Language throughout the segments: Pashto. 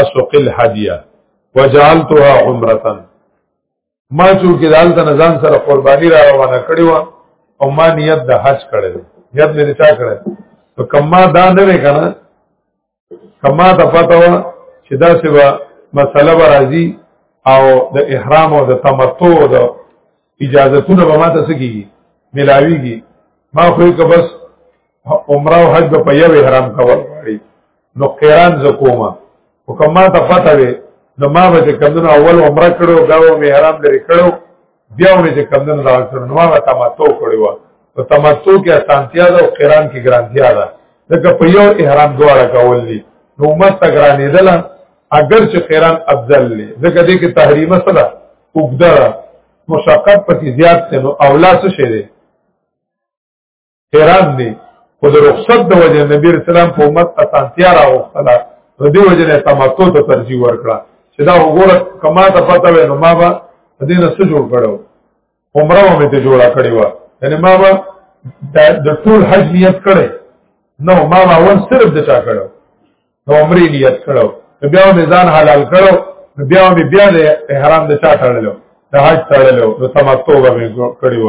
اسوق الهديه وجعلتها عمره ما چې کې دال ته نزان سره قرباني را روانه کړی و او ما نیت د حج کړی نیت مې چا کړی نو کما دا نه وې کنه کما ته پته و چې دا سبا مسله راځي او د احرام او د تمتع او د اجازهتونه به ماته سکیږي ملاویږي ما خو یې بس عمره او حج په یو احرام کول غواړي نو قیران زکوما او کما ته پته وي نو ما به کمنو اول عمره کړو دا و می احرام لري کړو بیا مې چې کمنو دا کړو نو ما تمتع کړو او تمتع کې اسانتیا ده او قیران کې ګرانتیا ده ځکه په یو احرام دواړه کول دي نو مت ګرانې ده اگر چې قران افضل لې ځکه دې کې تحریمه سره وګدار مشقت پکې زیات ته نو اولا څه شه دې قران دې خو د رخصت د وجه نبی رسول الله په امت اسانتیا راوستله نو دې وجه نه تمتع ته ترجیح ورکړه چې دا وګوره کما ته پته وې نو ما به دې نه څه جوړ کړو عمره مې ته جوړه کړې و یعنی ما به د ټول حج نیت کړې نو ما ما ول صرف د چا کړو نو عمرې نیت کړو بیا مې ځان حلال کړو بیا مې بیا د احرام د چا تړلو د حج تړلو نو تمتع به مې کړې و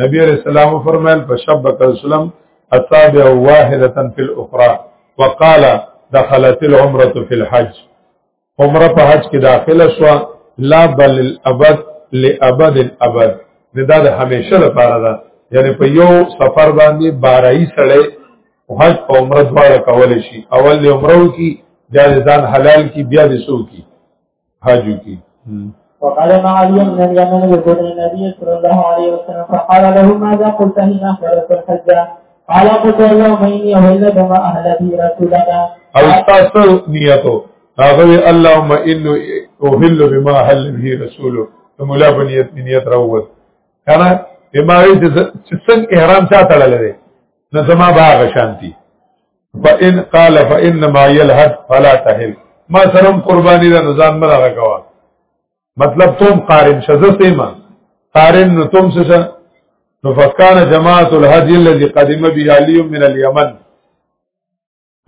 نبی علیہ السلام فرمایل فشبک السلام اصابع واحده فی الاخرى وقال دخلت العمره فی الحج عمره په حج کې داخله شو لا بل الابد لابد الابد دا د همیشه لپاره ده یعنی په یو سفر باندې بارای سړی حج او عمره دواړه کول شي اول عمره کی بیا ځان حلال کی بیا د سو کی حج کی وقال ما علي من اليمن يقول النبي صلى الله عليه وسلم فقال له ماذا قلت هنا فرس الحج قال قلت اللهم اني اهل بما اهل به رسولك او تاسو نیتو هغه اللهم انه اوهل بما حل به رسوله نو مولا په نیت نیت راووت کنه اماري چې څنګه احرام چا تړل لري نو زما باغ شانتي فإن قال فإنما يلحد فلا تهل ما سرم قرباني ده نزان ملغه کوا مطلب تم قارن شزه سیما قارن نو تم سشا نو فکان جماعت الهدی الذي قدم به علی من اليمن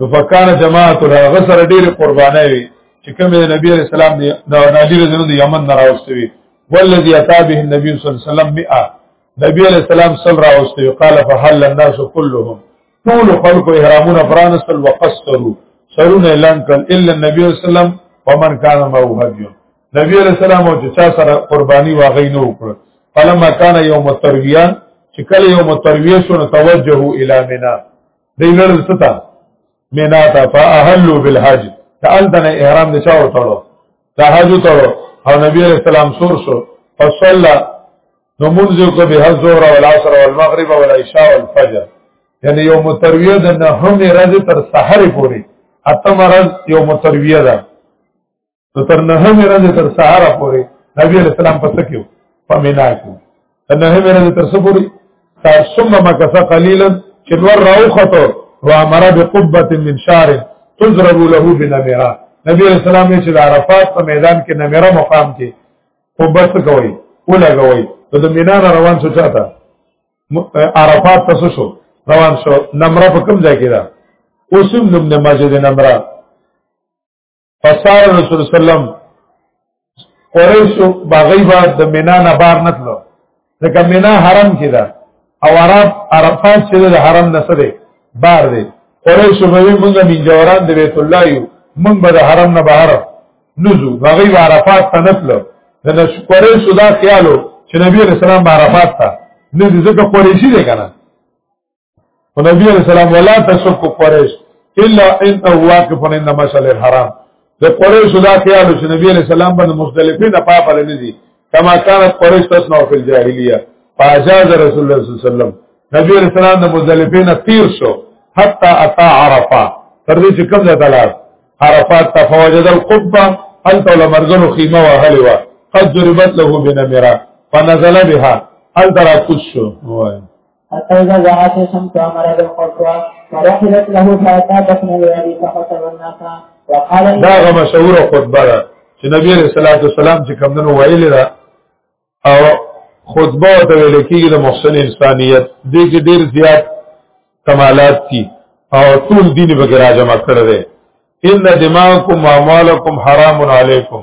نو فکان جماعت الهغه سره ډیر قربانه وي چې کوم نبی عليه السلام دی نو نبی رسول دی یمن نه راوستوي والذي اتى به النبي صلى الله عليه وسلم 100 نبی عليه السلام صلی الله عليه وسلم قال فهل الناس كلهم ټول خلکو احرامونه فرانسل وقصروا سرونه اعلان کړ الا النبي صلی الله علیه وسلم ومن كان معه هدي نبی علیہ السلام او چې چا سره قرباني واغې نه وکړ فلما كان يوم الترويه چې کله يوم الترويه شو توجه الى منا دې لړ ستا منا تا فاهلوا بالحج تعالنا احرام دې چا ورتړو تهاجو تړو او نبی علیہ السلام سور شو فصلى نو منځو کې به الظهر او العصر او المغرب او العشاء او الفجر یعنی یو مترویه د نه هم راز تر سحر پورې اتم راز یو مترویه ده نو تر نه هم راز تر سحر پورې نبی علیہ السلام پس کېو پمینا کېو تر نه هم راز تر سحر پورې تر ثم مکث قليلا چې نور راوخته و امر بقبه من شعر تضرب له بنمرا نبی علیہ السلام چې د عرفات په میدان کې نمرا مقام کې خو بس کوي ولا کوي نو د مینا روان شو چاته عرفات تاسو شو روان شو نمره په کوم ځای کې ده اوسم نوم د مسجد نمره فصار رسول سلام قریش باغی بعد د مینا نه بار نتلو ځکه مینا حرم کې ده او عرب عرفات چې د حرم نه سره بار دی قریش به موږ من جوران د بیت الله یو موږ به د حرم نه بهر نزو هغه عرفات ته نتلو د قریش دا خیالو چې نبی رسول الله عرفات ته نزو ځکه قریشی دی کنه او نبی علیہ السلام ولا تسب کو قریش الا انت واقف عند مشعل الحرام د قریش دا خیال چې نبی علیہ السلام باندې مختلفین نه پاپ لري دي کما كانت قریش تصنع فی الجاهلیه فاجاز رسول الله صلی الله علیه وسلم نبی علیہ السلام د مختلفین تیر شو حتا اتا عرفه تر دې چې کوم ځای دلار عرفات تفوجد القبه هل تول مرزن خیمه وهلی وا قد ضربت له بنمرا فنزل بها هل ترى كشو وای حتى إذا زاغت الشمس أمر بالقصوى فرحلت له فأتى بطن الوادي فخطب الناس وقال دا غو مشهور خطبه ده چې نبی عليه الصلاه والسلام چې کمندونو ویل ده او خطبه ته ویل کېږي د محسن انسانيت دې کې ډېر زیات کمالات دي او ټول دین به راجمع کړی دی ان دماغکم و اموالکم حرام علیکم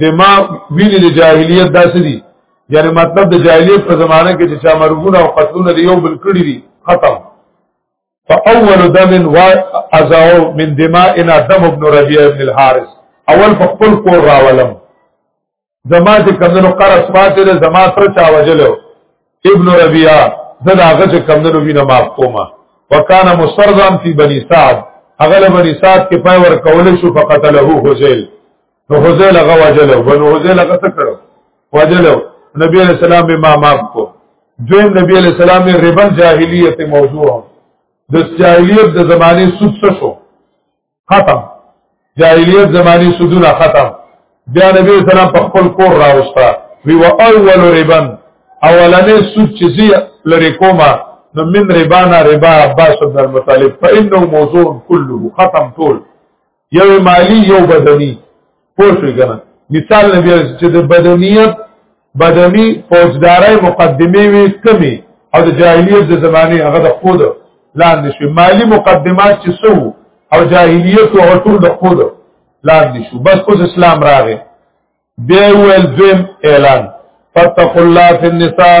دما ویل د جاهلیت داسې دي یعنی مطلب د جاهلیت په زمانه کې چې چا مرګونه او قتلونه دی یو بل کړی دي ختم فاول دم و ازاو من دمائنا دم ابن ربيعه ابن الحارث اول په خپل کور راولم زما چې کمنو قرص پاتې ده زما تر چا وجلو ابن ربيعه زدا هغه چې کمنو وینه معاف کوما وکانا مسترزم فی بنی سعد اغلب بنی سعد کې پای ور کول شو فقتله حسین نو حوزه لغه وجلو بنو حوزه لغه څه کړو وجلو نبی علیہ السلام به ما معاف کو دویم نبی علیہ السلام به ربا جاهلیت موضوع د جاهلیت د زمانه سود څه شو ختم جاهلیت زمانه سودونه ختم بیا نبی علیہ السلام په خپل کور راوستا وی و اول ربا اولنې سود چې زی لری کومه نو من ربانا ربا عباس بن المطلب فانه موضوع كله ختم طول یو مالی یو بدنی پوه شو کنه مثال نه بیا چې د بدنیت بدنی فوجدارای مقدمه وی کمی او د جاهلیت د زمانه هغه د خود لاندې شو مالی مقدمات چې سو او جاهلیت او ټول د خود لاندې شو بس اوس اسلام راغی بیا ویل دویم اعلان فتقوا الله فی النساء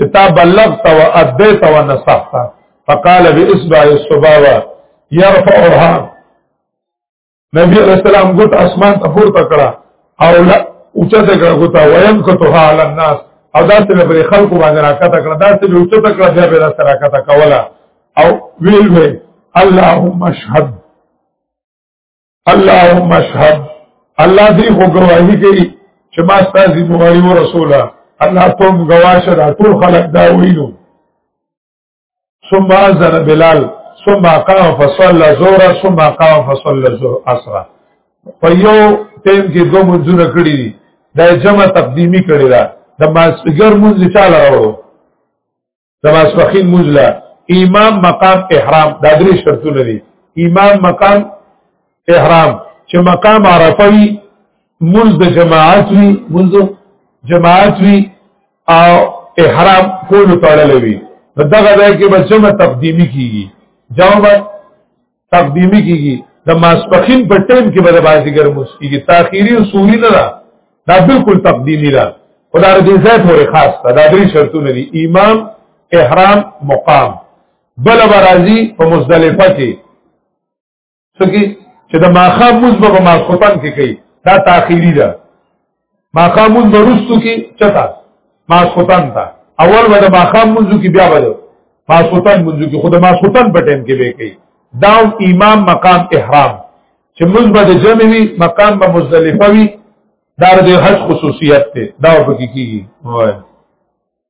کتاب بلغت و ادیت و نصحت فقال باصبع الصباوه يرفعها نبی علیہ السلام ګوت اسمان ته پورته کړه او لا اوچته کړه ګوت ویم کتوها علی الناس او دا څه پر خلکو باندې راکته کړه دا څه اوچته کړه بیا به سره راکته کوله او ویل وی اللهم اشهد اللهم اشهد الله دې خو گواہی کوي چې ما ستاسو مغاری و رسوله الله تم گواشه دا ټول خلق دا وینو ثم اذن بلال ثم قام فصلى زورا ثم قام فصلى زور اسرا په یو ټیم کې دوه منځونه کړی دي دا جمع تقدیمی کړی دا د ماسګر منځ چاله راوړو سماسفخین مزلا امام مقام احرام دا درې شرطونه دي امام مقام احرام چې مقام عرفه وي منځ د جماعت وي منځ جماعت وي او احرام کول تړلې وي دغه ځای کې به جمع تقدیمی کیږي جواب تقدیمی کیږي د ماسپخین په ټیم کې به د بازیګر موس کیږي تاخیری او سوری نه ده دا بالکل تقدیمی ده خدای دې ځای پورې خاص ده دا درې شرطونه دي امام احرام مقام بل برازي په مزدلفه کې څکه چې د ماخام موس به ماسپخین کې کوي دا تاخیری ده ما خامون درستو کې چتا ما سوتن تا اول ودا ما خامون کې بیا ودا ما سوتن منځ کې خود ما سوتن په ټیم کې به کوي دا امام مقام احرام چې موږ به د جمع وي مقام به مزدلفه وي دا د حج خصوصیت ته دا وکړي کیږي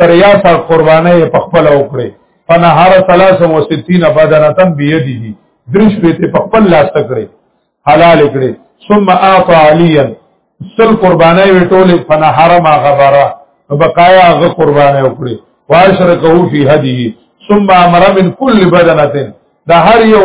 تریا سر قربانه په خپل وکړي فنهار 63 بدنتن بيدی درش بیت په خپل لاس تکړي حلال کړي ثم اعطى عليا سل قربانه وی ټوله فنهار ما غبره بقایا هغه قربانه وکړي واشرکه فی هدیه ثم امر من كل بدنه دا هر یو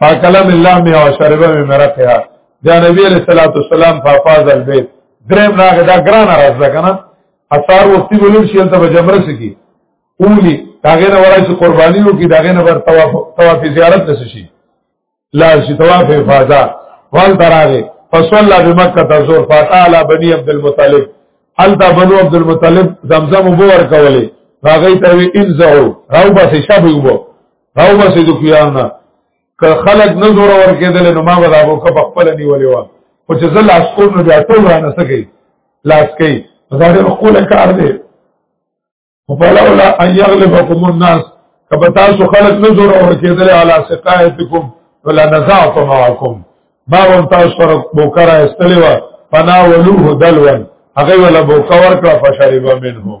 فاکلم الله می او شربه می مرقها بیا نبی علیہ الصلوۃ والسلام فافاز البیت دریم راغه دا ګران راز ده کنه اثار وختي ولول شي ته جمره سکی اولی داغه نه ورای چې قرباني وکي داغه نه ور طواف طواف زیارت نس شي لا شي طواف فازا وال تراغه فصلى بمکه تزور فاتعالى بني عبد المطلب التا بنو عبد المطلب زمزم وبور کوله هغه ته انزعوا راو بس شبو او بس د کیانا که خلق نه زور ور کېدل نو ما به دا وکړ په خپل نیولې و او چې زل اس کو نو بیا ټول را نه سکی لاس کې دا ډېر خپل کار دی فلولا ان يغلبكم الناس کبه تاسو خلق نه زور ور کېدل علی سقایتکم ولا نزعت معكم ما ون تاسو سره بوکرا استلی و فنا ولوه دلون هغه ولا بوکور کړه فشرب منه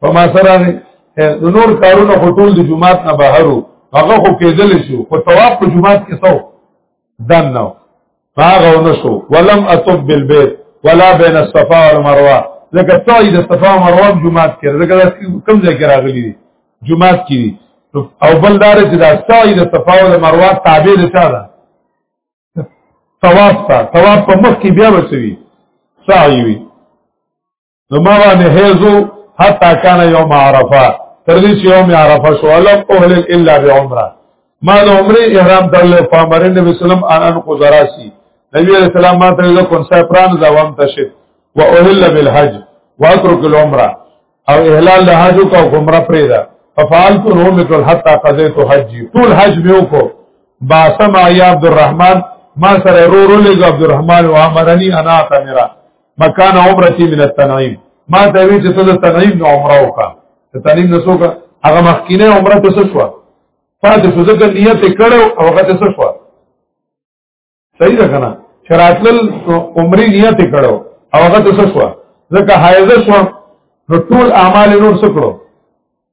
په ما سره نه د نور کارونه خو ټول د جمعات نه بهرو هغه خو کېدل شو خو ثواب په جمعات کې څو دن نو هغه نشو ولم اتب بالبيت ولا بين الصفا والمروه لکه سعی د صفا او مروه جمعات کې لکه کوم ځای کې راغلي دي جمعات کې دي او بل دار چې دا سعی د صفا او مروه تابع دي چا ده ثواب تا ثواب په مخ کې بیا وسوي سعی وي نو ما باندې هیزو حتا کان یوم عرفه تر دې چې یوم عرفه شو لم اهل الا بعمره ما د عمره احرام تل فامر نبی سلام ان ان کو زراسی نبی علیہ السلام ما ته کوم څه پران زوام تشد و اهل بالحج واترك العمره او احلال د حج او عمره پرې ده ففعلت نومت حتى قضيت حجي طول حج مې وکړ باسم عبد الرحمن ما سره رو رو لګ عبد الرحمن او امرني انا تمرا مکان عمرتي من التنعيم ما ته وی چې ته د تنعيم نو عمره وکا ته تنعيم نو څوک هغه مخکینه عمره ته څه شو پاتې شو ځکه نیت کړو او هغه ته څه شو صحیح ده کنه شراتل عمرې نیت کړو او هغه ته څه شو ځکه حایزه شو نو ټول اعمال نور څه کړو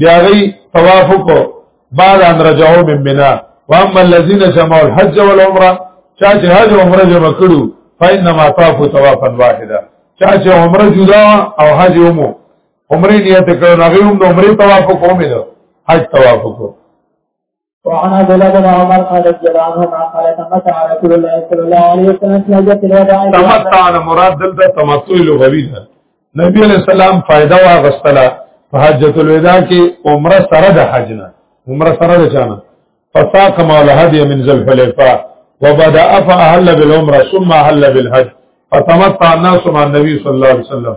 بیا غي طواف کو بعد ان رجعوا من منا واما الذين جمعوا الحج والعمره چا چې حج او عمره جمع کړو فإنما طافوا طوافا واحدا چا چې عمره جدا او حج یومو عمره نیت کړو هغه هم د عمره طواف کوو مې حج طواف کوو وعن عبد الله بن عمر قال رضي الله عنهما قال تمتع رسول الله صلى الله عليه وسلم في حجة الوداع تمتع انا مراد دلته تمتع لغوي ده نبی علیہ السلام فائدہ واغستله په حجۃ الوداع کې عمره سره د حج نه عمره سره د چانه فساق ما الهدي من ذل حلیفه وبدا فاهل بالعمره ثم اهل بالحج فتمتع الناس مع النبي صلى الله عليه وسلم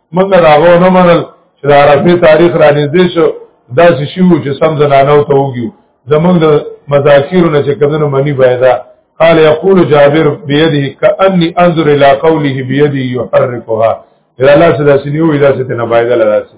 موږ دا غو نه منل چې د عرفه تاریخ را نږدې شو دا شي وو چې سم زنانو ته وګیو زمونږ د مذاکیر نه چې کدنو منی بایدا قال يقول جابر بيده كاني انظر الى قوله بيده يحركها اذا لا سدا سنيو اذا ستنه بایدا لاسه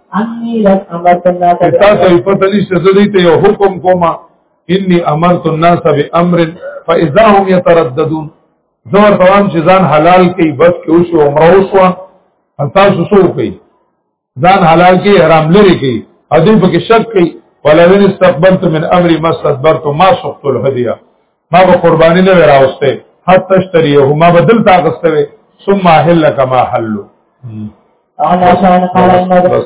انی لن امرت الناس تاسو یې پته نشته زه دې ته یو حکم کوم انی امرت الناس بامر فاذا هم يترددون زور توام چې ځان حلال کړي بس کې اوس عمره اوسوا تاسو سو کوي ځان حلال کړي حرام لري کړي ادي په کې شک کړي ولئن استقبلت من امر ما استدبرت ما سقط الهديه ما به قرباني نه راوسته حتی اشتريه ما بدل تا غستوي ثم اهل کما حلوا انا شان قال النبي